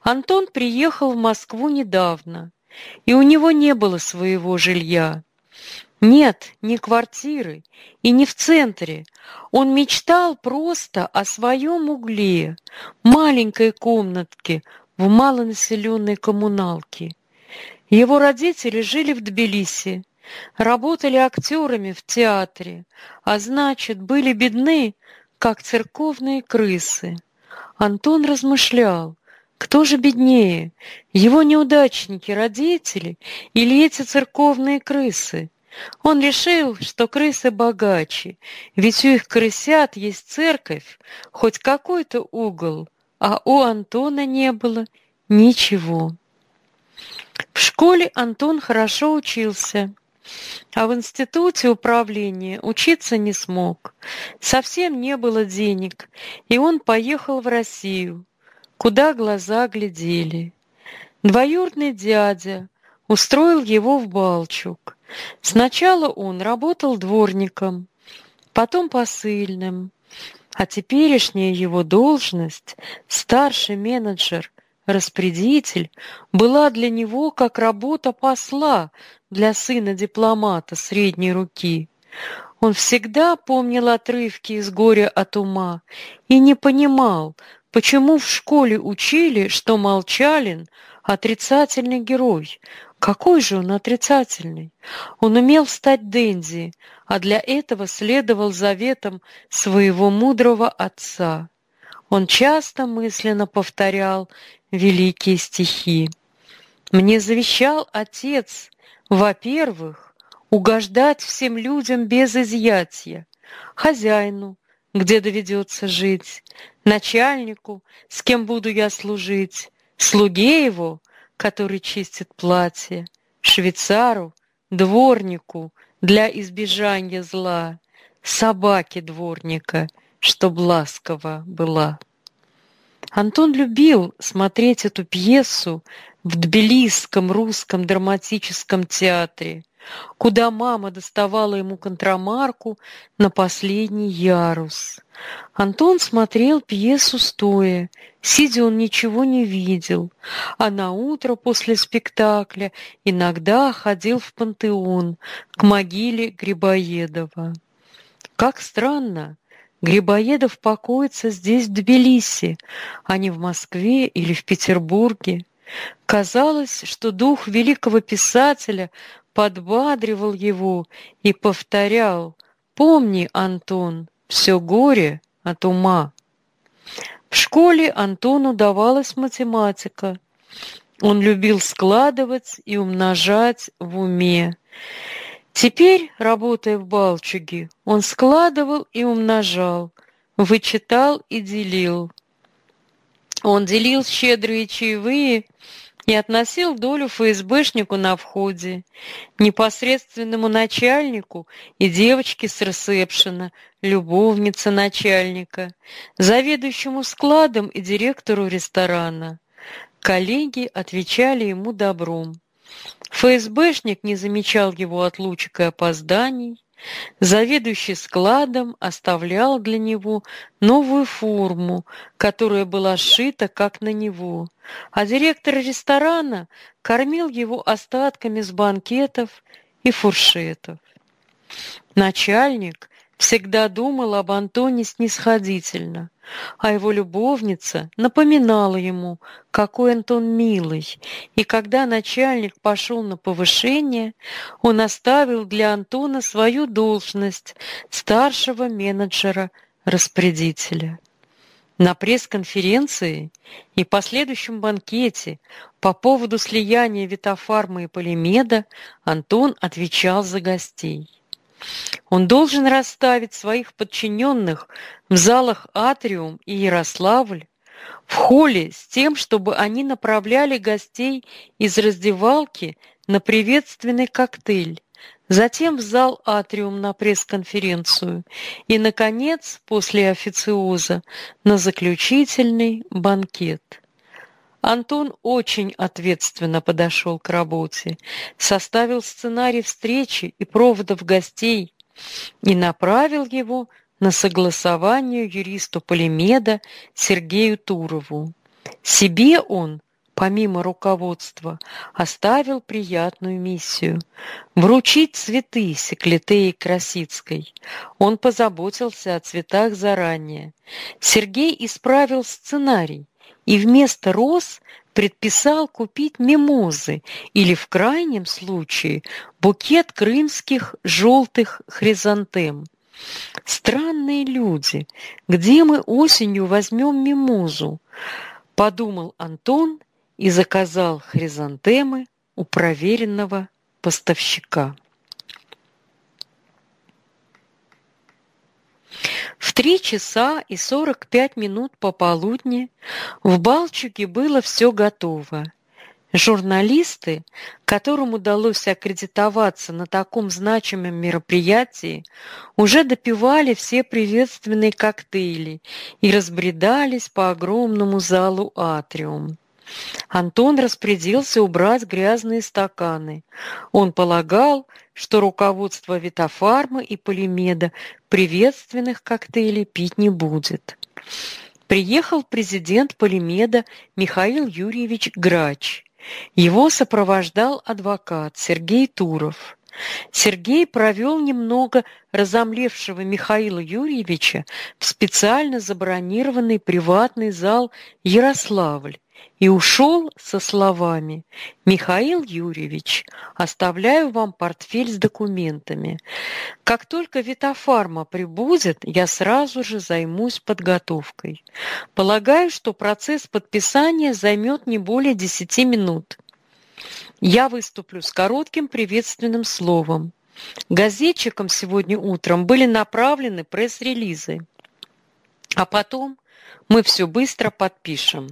Speaker 1: Антон приехал в Москву недавно, и у него не было своего жилья. Нет, не квартиры и не в центре. Он мечтал просто о своем угле, маленькой комнатке в малонаселенной коммуналке. Его родители жили в Тбилиси, работали актерами в театре, а значит, были бедны, как церковные крысы. Антон размышлял, кто же беднее, его неудачники, родители или эти церковные крысы? Он решил, что крысы богаче, ведь у их крысят есть церковь, хоть какой-то угол, а у Антона не было ничего. В школе Антон хорошо учился, а в институте управления учиться не смог. Совсем не было денег, и он поехал в Россию, куда глаза глядели. Двоюродный дядя устроил его в Балчук. Сначала он работал дворником, потом посыльным, а теперешняя его должность – старший менеджер распорядитель была для него как работа посла для сына дипломата средней руки. Он всегда помнил отрывки из «Горя от ума» и не понимал, почему в школе учили, что Молчалин – отрицательный герой. Какой же он отрицательный? Он умел стать Денди, а для этого следовал заветам своего мудрого отца. Он часто мысленно повторял великие стихи. «Мне завещал отец, во-первых, угождать всем людям без изъятия, хозяину, где доведется жить, начальнику, с кем буду я служить, слуге его, который чистит платье, швейцару, дворнику для избежания зла, собаке дворника, чтоб ласково была. Антон любил смотреть эту пьесу в Тбилисском русском драматическом театре, куда мама доставала ему контрамарку на последний ярус. Антон смотрел пьесу стоя, сидя он ничего не видел, а на утро после спектакля иногда ходил в пантеон к могиле Грибоедова. Как странно, Грибоедов покоится здесь, в Тбилиси, а не в Москве или в Петербурге. Казалось, что дух великого писателя подбадривал его и повторял «Помни, Антон, все горе от ума». В школе Антону давалась математика. Он любил складывать и умножать в уме. Теперь, работая в Балчуге, он складывал и умножал, вычитал и делил. Он делил щедрые чаевые и относил долю ФСБшнику на входе, непосредственному начальнику и девочке с ресепшена, любовнице начальника, заведующему складом и директору ресторана. Коллеги отвечали ему добром. ФСБшник не замечал его отлучек и опозданий, Заведующий складом оставлял для него новую форму, которая была сшита как на него, а директор ресторана кормил его остатками с банкетов и фуршетов. Начальник всегда думал об Антоне снисходительно, а его любовница напоминала ему, какой Антон милый, и когда начальник пошел на повышение, он оставил для Антона свою должность старшего менеджера-распорядителя. На пресс-конференции и последующем банкете по поводу слияния Витофарма и Полимеда Антон отвечал за гостей. Он должен расставить своих подчиненных в залах Атриум и Ярославль, в холле с тем, чтобы они направляли гостей из раздевалки на приветственный коктейль, затем в зал Атриум на пресс-конференцию и, наконец, после официоза, на заключительный банкет. Антон очень ответственно подошел к работе, составил сценарий встречи и проводов гостей и направил его на согласование юристу Полимеда Сергею Турову. Себе он, помимо руководства, оставил приятную миссию – вручить цветы Секлитеи Красицкой. Он позаботился о цветах заранее. Сергей исправил сценарий – и вместо роз предписал купить мимозы или, в крайнем случае, букет крымских желтых хризантем. «Странные люди, где мы осенью возьмем мимозу?» – подумал Антон и заказал хризантемы у проверенного поставщика. В три часа и сорок пять минут пополудни в Балчуге было все готово. Журналисты, которым удалось аккредитоваться на таком значимом мероприятии, уже допивали все приветственные коктейли и разбредались по огромному залу «Атриум». Антон распорядился убрать грязные стаканы. Он полагал, что руководство Витофарма и Полимеда приветственных коктейлей пить не будет. приехал президент Полимеда Михаил Юрьевич Грач. Его сопровождал адвокат Сергей Туров. Сергей провел немного разомлевшего Михаила Юрьевича в специально забронированный приватный зал Ярославль и ушел со словами «Михаил Юрьевич, оставляю вам портфель с документами. Как только Витофарма прибудет, я сразу же займусь подготовкой. Полагаю, что процесс подписания займет не более десяти минут. Я выступлю с коротким приветственным словом. Газетчикам сегодня утром были направлены пресс-релизы. А потом мы все быстро подпишем.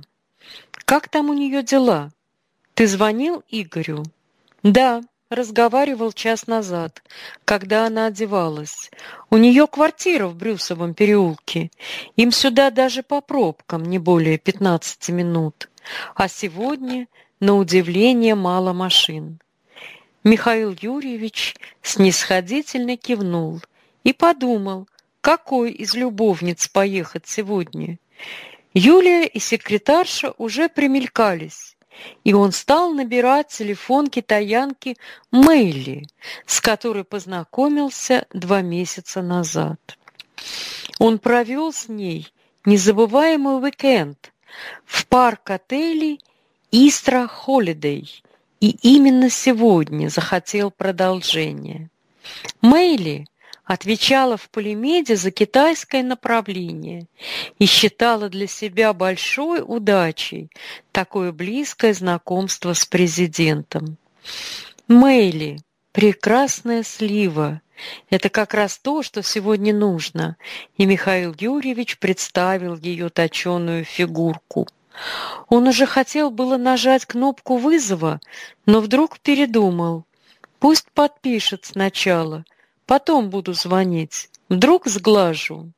Speaker 1: Как там у нее дела? Ты звонил Игорю? Да, разговаривал час назад, когда она одевалась. У нее квартира в Брюсовом переулке. Им сюда даже по пробкам не более 15 минут. А сегодня, на удивление, мало машин. Михаил Юрьевич снисходительно кивнул и подумал, какой из любовниц поехать сегодня. Юлия и секретарша уже примелькались, и он стал набирать телефон китаянки Мэйли, с которой познакомился два месяца назад. Он провел с ней незабываемый уикенд в парк отелей Истра Холидей, и именно сегодня захотел продолжения. Мэйли отвечала в Полимеде за китайское направление и считала для себя большой удачей такое близкое знакомство с президентом. Мэйли, прекрасная слива, это как раз то, что сегодня нужно, и Михаил Юрьевич представил ее точеную фигурку. Он уже хотел было нажать кнопку вызова, но вдруг передумал. Пусть подпишет сначала, Потом буду звонить. Вдруг сглажу.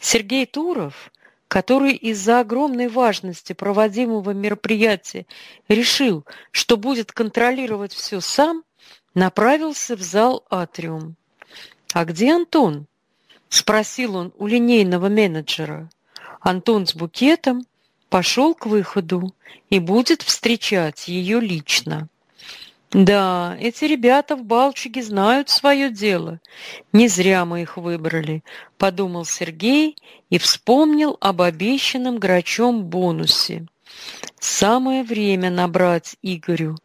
Speaker 1: Сергей Туров, который из-за огромной важности проводимого мероприятия решил, что будет контролировать все сам, направился в зал «Атриум». «А где Антон?» – спросил он у линейного менеджера. Антон с букетом пошел к выходу и будет встречать ее лично. Да, эти ребята в Балчуге знают свое дело. Не зря мы их выбрали, подумал Сергей и вспомнил об обещанном грачом бонусе. Самое время набрать Игорю.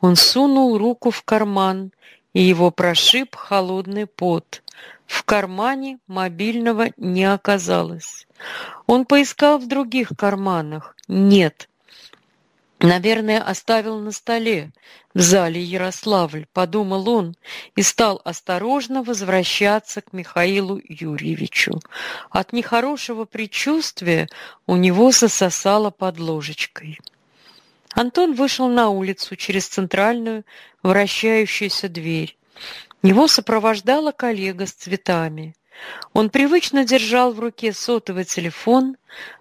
Speaker 1: Он сунул руку в карман, и его прошиб холодный пот. В кармане мобильного не оказалось. Он поискал в других карманах. Нет, Наверное, оставил на столе в зале Ярославль, подумал он и стал осторожно возвращаться к Михаилу Юрьевичу. От нехорошего предчувствия у него засосало под ложечкой. Антон вышел на улицу через центральную вращающуюся дверь. Его сопровождала коллега с цветами. Он привычно держал в руке сотовый телефон,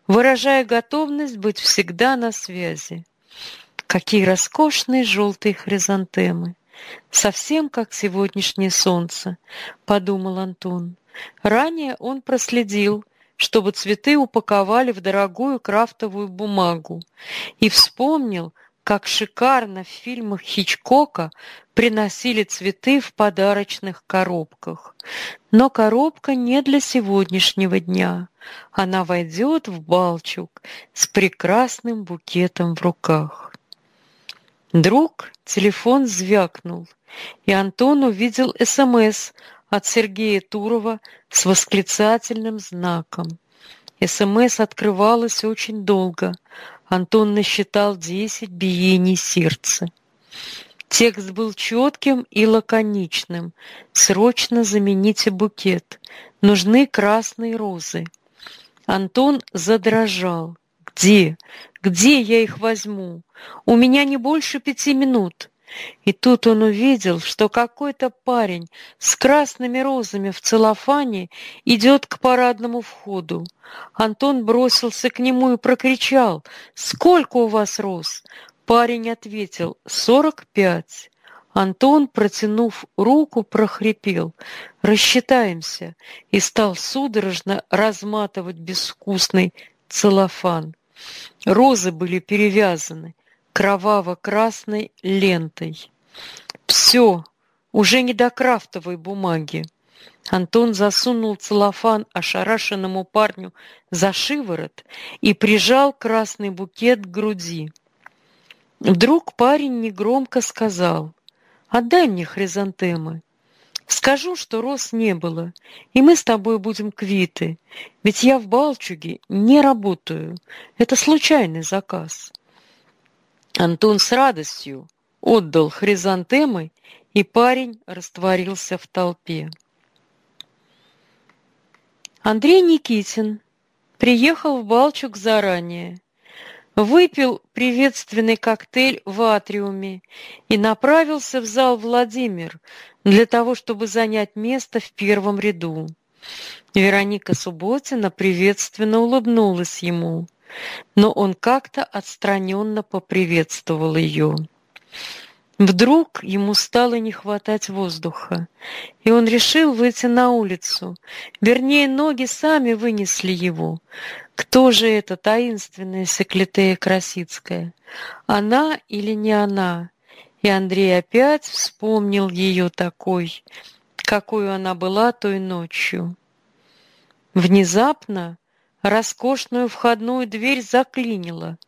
Speaker 1: выражая готовность быть всегда на связи. Какие роскошные желтые хризантемы! Совсем как сегодняшнее солнце, подумал Антон. Ранее он проследил, чтобы цветы упаковали в дорогую крафтовую бумагу, и вспомнил, как шикарно в фильмах Хичкока приносили цветы в подарочных коробках. Но коробка не для сегодняшнего дня. Она войдет в Балчук с прекрасным букетом в руках. Вдруг телефон звякнул, и Антон увидел СМС от Сергея Турова с восклицательным знаком. СМС открывалось очень долго. Антон насчитал десять биений сердца. Текст был четким и лаконичным. «Срочно замените букет. Нужны красные розы». Антон задрожал. «Где? Где я их возьму? У меня не больше пяти минут. И тут он увидел, что какой-то парень с красными розами в целлофане идет к парадному входу. Антон бросился к нему и прокричал «Сколько у вас роз?» Парень ответил «Сорок пять». Антон, протянув руку, прохрипел «Рассчитаемся» и стал судорожно разматывать безвкусный целлофан. Розы были перевязаны кроваво-красной лентой. Все, уже не до крафтовой бумаги. Антон засунул целлофан ошарашенному парню за шиворот и прижал красный букет к груди. Вдруг парень негромко сказал, «Отдай мне хризантемы. Скажу, что роз не было, и мы с тобой будем квиты, ведь я в Балчуге не работаю. Это случайный заказ». Антон с радостью отдал хризантемы, и парень растворился в толпе. Андрей Никитин приехал в Балчук заранее, выпил приветственный коктейль в атриуме и направился в зал Владимир для того, чтобы занять место в первом ряду. Вероника Субботина приветственно улыбнулась ему, но он как-то отстраненно поприветствовал ее. Вдруг ему стало не хватать воздуха, и он решил выйти на улицу. Вернее, ноги сами вынесли его. Кто же эта таинственная Секлитея Красицкая? Она или не она? И Андрей опять вспомнил ее такой, какой она была той ночью. Внезапно роскошную входную дверь заклинило —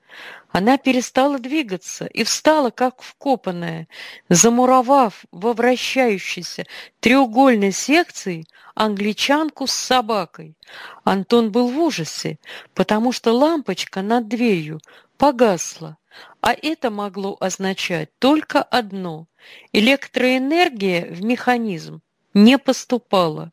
Speaker 1: она перестала двигаться и встала, как вкопанная, замуровав во вращающейся треугольной секции англичанку с собакой. Антон был в ужасе, потому что лампочка над дверью погасла, а это могло означать только одно – электроэнергия в механизм не поступала.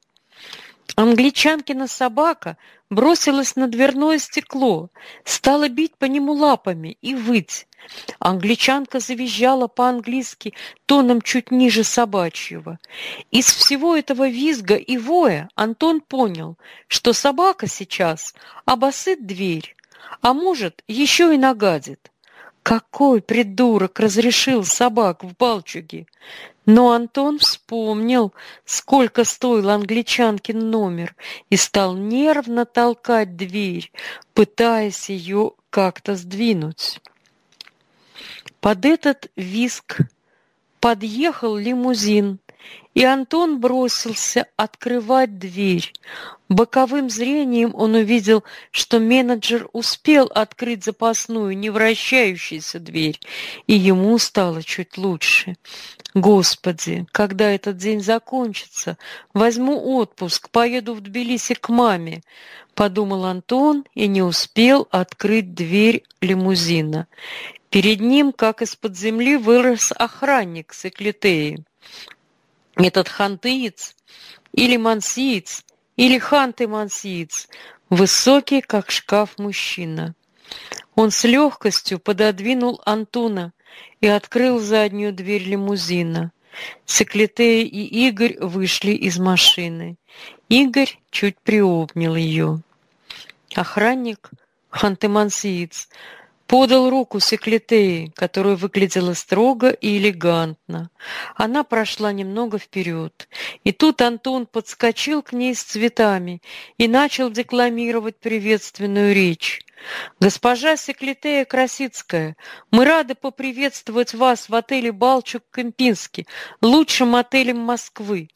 Speaker 1: Англичанкина собака бросилась на дверное стекло, стала бить по нему лапами и выть. Англичанка завизжала по-английски тоном чуть ниже собачьего. Из всего этого визга и воя Антон понял, что собака сейчас обосыт дверь, а может, еще и нагадит. Какой придурок разрешил собак в Балчуге? Но Антон вспомнил, сколько стоил англичанкин номер, и стал нервно толкать дверь, пытаясь ее как-то сдвинуть. Под этот виск подъехал лимузин, и Антон бросился открывать дверь. Боковым зрением он увидел, что менеджер успел открыть запасную, невращающуюся дверь, и ему стало чуть лучше. Господи, когда этот день закончится, возьму отпуск, поеду в Тбилиси к маме, подумал Антон и не успел открыть дверь лимузина. Перед ним, как из-под земли, вырос охранник с эклетеей. Этот хантыец или мансиец, или ханты-мансиец, высокий, как шкаф мужчина. Он с легкостью пододвинул Антона и открыл заднюю дверь лимузина. Секлитея и Игорь вышли из машины. Игорь чуть приобнял ее. Охранник, хантымансиец, подал руку Секлитеи, которая выглядела строго и элегантно. Она прошла немного вперед. И тут Антон подскочил к ней с цветами и начал декламировать приветственную речь. «Госпожа Секлитея Красицкая, мы рады поприветствовать вас в отеле «Балчук-Кемпинский», лучшем отеле Москвы».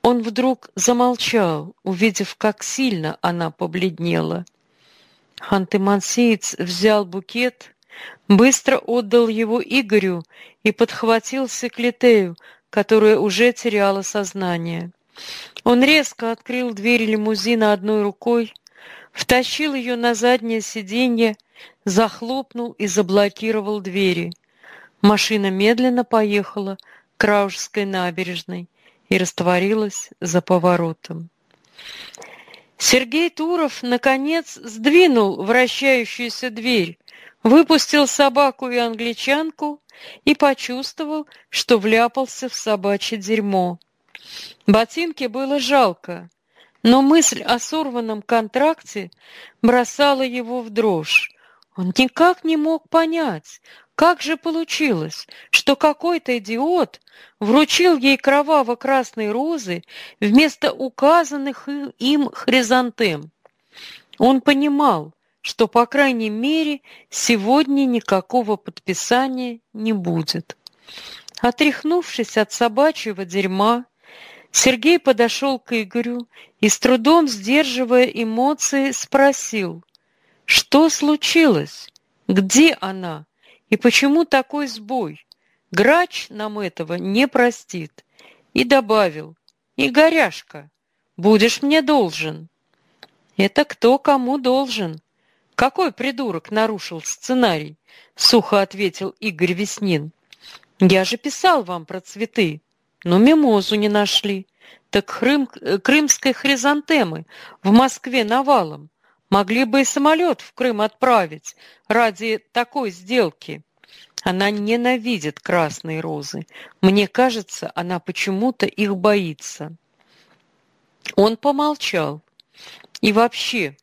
Speaker 1: Он вдруг замолчал, увидев, как сильно она побледнела. Ханты-Мансиец взял букет, быстро отдал его Игорю и подхватил Секлитею, которая уже теряла сознание. Он резко открыл дверь лимузина одной рукой, втащил ее на заднее сиденье, захлопнул и заблокировал двери. Машина медленно поехала к Краужской набережной и растворилась за поворотом. Сергей Туров, наконец, сдвинул вращающуюся дверь, выпустил собаку и англичанку и почувствовал, что вляпался в собачье дерьмо. Ботинки было жалко, но мысль о сорванном контракте бросала его в дрожь. Он никак не мог понять, как же получилось, что какой-то идиот вручил ей кроваво-красные розы вместо указанных им хризантем? Он понимал, что, по крайней мере, сегодня никакого подписания не будет. Отряхнувшись от собачьего дерьма, Сергей подошел к Игорю и, с трудом сдерживая эмоции, спросил, что случилось, где она и почему такой сбой? Грач нам этого не простит. И добавил, Игоряшка, будешь мне должен. Это кто кому должен? Какой придурок нарушил сценарий? Сухо ответил Игорь Веснин. Я же писал вам про цветы, но мимозу не нашли. Так хрым, крымской хризантемы в Москве навалом. Могли бы и самолет в Крым отправить ради такой сделки. Она ненавидит красные розы. Мне кажется, она почему-то их боится. Он помолчал. И вообще,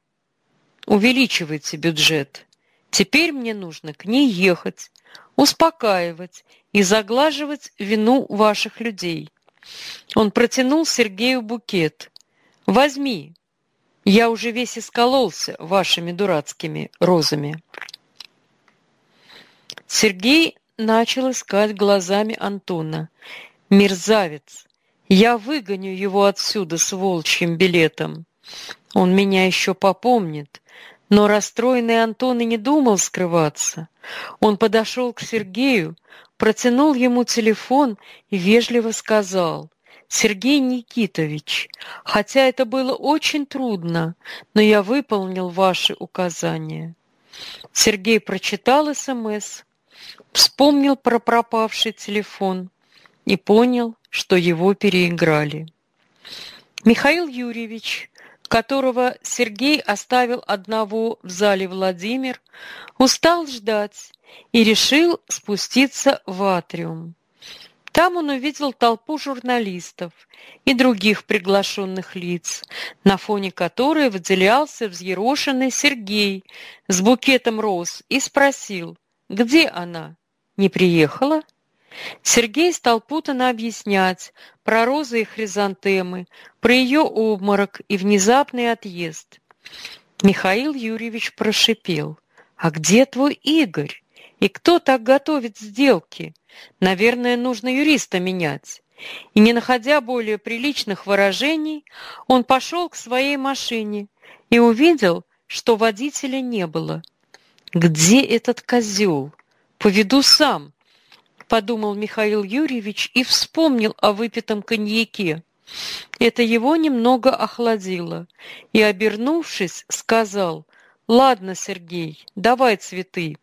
Speaker 1: увеличивайте бюджет. Теперь мне нужно к ней ехать, успокаивать и заглаживать вину ваших людей. Он протянул Сергею букет. Возьми. Я уже весь искололся вашими дурацкими розами. Сергей начал искать глазами Антона. Мерзавец. Я выгоню его отсюда с волчьим билетом. Он меня еще попомнит. Но расстроенный Антон и не думал скрываться. Он подошел к Сергею, протянул ему телефон и вежливо сказал, «Сергей Никитович, хотя это было очень трудно, но я выполнил ваши указания». Сергей прочитал СМС, вспомнил про пропавший телефон и понял, что его переиграли. Михаил Юрьевич которого Сергей оставил одного в зале Владимир, устал ждать и решил спуститься в атриум. Там он увидел толпу журналистов и других приглашенных лиц, на фоне которой выделялся взъерошенный Сергей с букетом роз и спросил, где она, не приехала? Сергей стал путанно объяснять про розы и хризантемы, про ее обморок и внезапный отъезд. Михаил Юрьевич прошипел. «А где твой Игорь? И кто так готовит сделки? Наверное, нужно юриста менять». И не находя более приличных выражений, он пошел к своей машине и увидел, что водителя не было. «Где этот козел? Поведу сам», подумал Михаил Юрьевич и вспомнил о выпитом коньяке. Это его немного охладило, и, обернувшись, сказал, «Ладно, Сергей, давай цветы,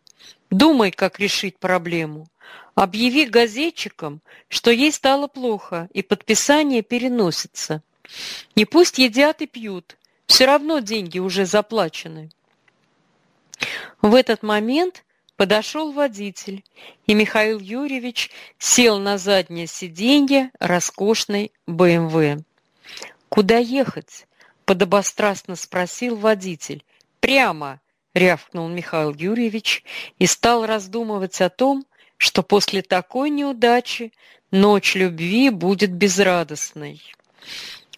Speaker 1: думай, как решить проблему. Объяви газетчикам, что ей стало плохо, и подписание переносится. Не пусть едят и пьют, все равно деньги уже заплачены». В этот момент Подошел водитель, и Михаил Юрьевич сел на заднее сиденье роскошной БМВ. «Куда ехать?» – подобострастно спросил водитель. «Прямо!» – рявкнул Михаил Юрьевич и стал раздумывать о том, что после такой неудачи ночь любви будет безрадостной.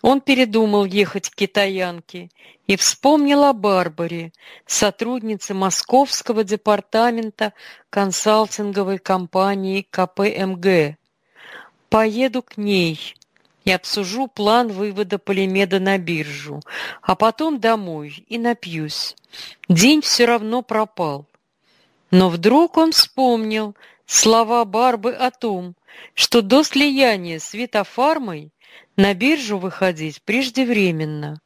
Speaker 1: Он передумал ехать к китаянке и вспомнил о Барбаре, сотруднице Московского департамента консалтинговой компании КПМГ. «Поеду к ней и обсужу план вывода полимеда на биржу, а потом домой и напьюсь. День все равно пропал». Но вдруг он вспомнил слова Барбы о том, что до слияния с Витофармой на биржу выходить преждевременно.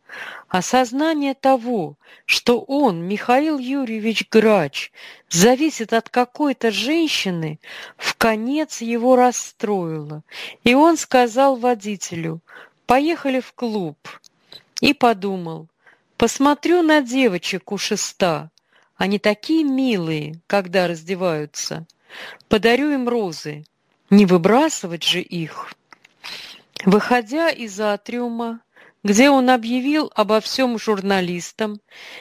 Speaker 1: Осознание того, что он, Михаил Юрьевич Грач, зависит от какой-то женщины, в конец его расстроило. И он сказал водителю «Поехали в клуб». И подумал «Посмотрю на девочек у шеста. Они такие милые, когда раздеваются. Подарю им розы. Не выбрасывать же их». Выходя из атриума, где он объявил обо всем журналистам,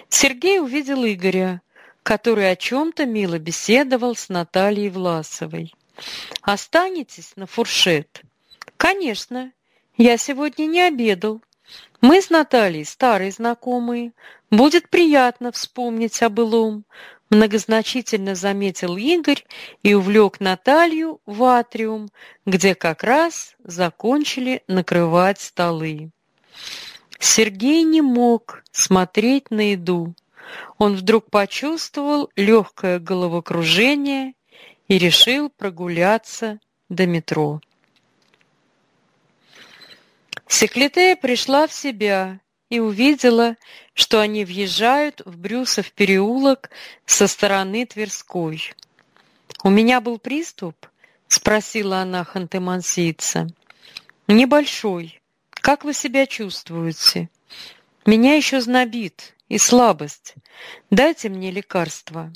Speaker 1: Сергей увидел Игоря, который о чем-то мило беседовал с Натальей Власовой. «Останетесь на фуршет?» «Конечно. Я сегодня не обедал. Мы с Натальей старые знакомые. Будет приятно вспомнить о былом. Многозначительно заметил Игорь и увлек Наталью в атриум, где как раз закончили накрывать столы. Сергей не мог смотреть на еду. Он вдруг почувствовал легкое головокружение и решил прогуляться до метро. Секлитея пришла в себя и увидела, что они въезжают в Брюсов переулок со стороны Тверской. «У меня был приступ?» — спросила она ханты-мансийца. «Небольшой. Как вы себя чувствуете?» «Меня еще знобит и слабость. Дайте мне лекарство».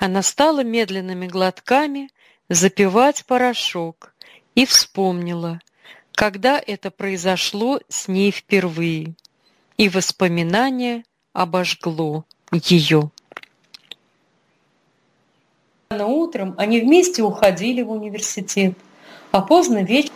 Speaker 1: Она стала медленными глотками запивать порошок и вспомнила, когда это произошло с ней впервые, и воспоминание обожгло ее. Рано утром они вместе уходили в университет, а поздно вечером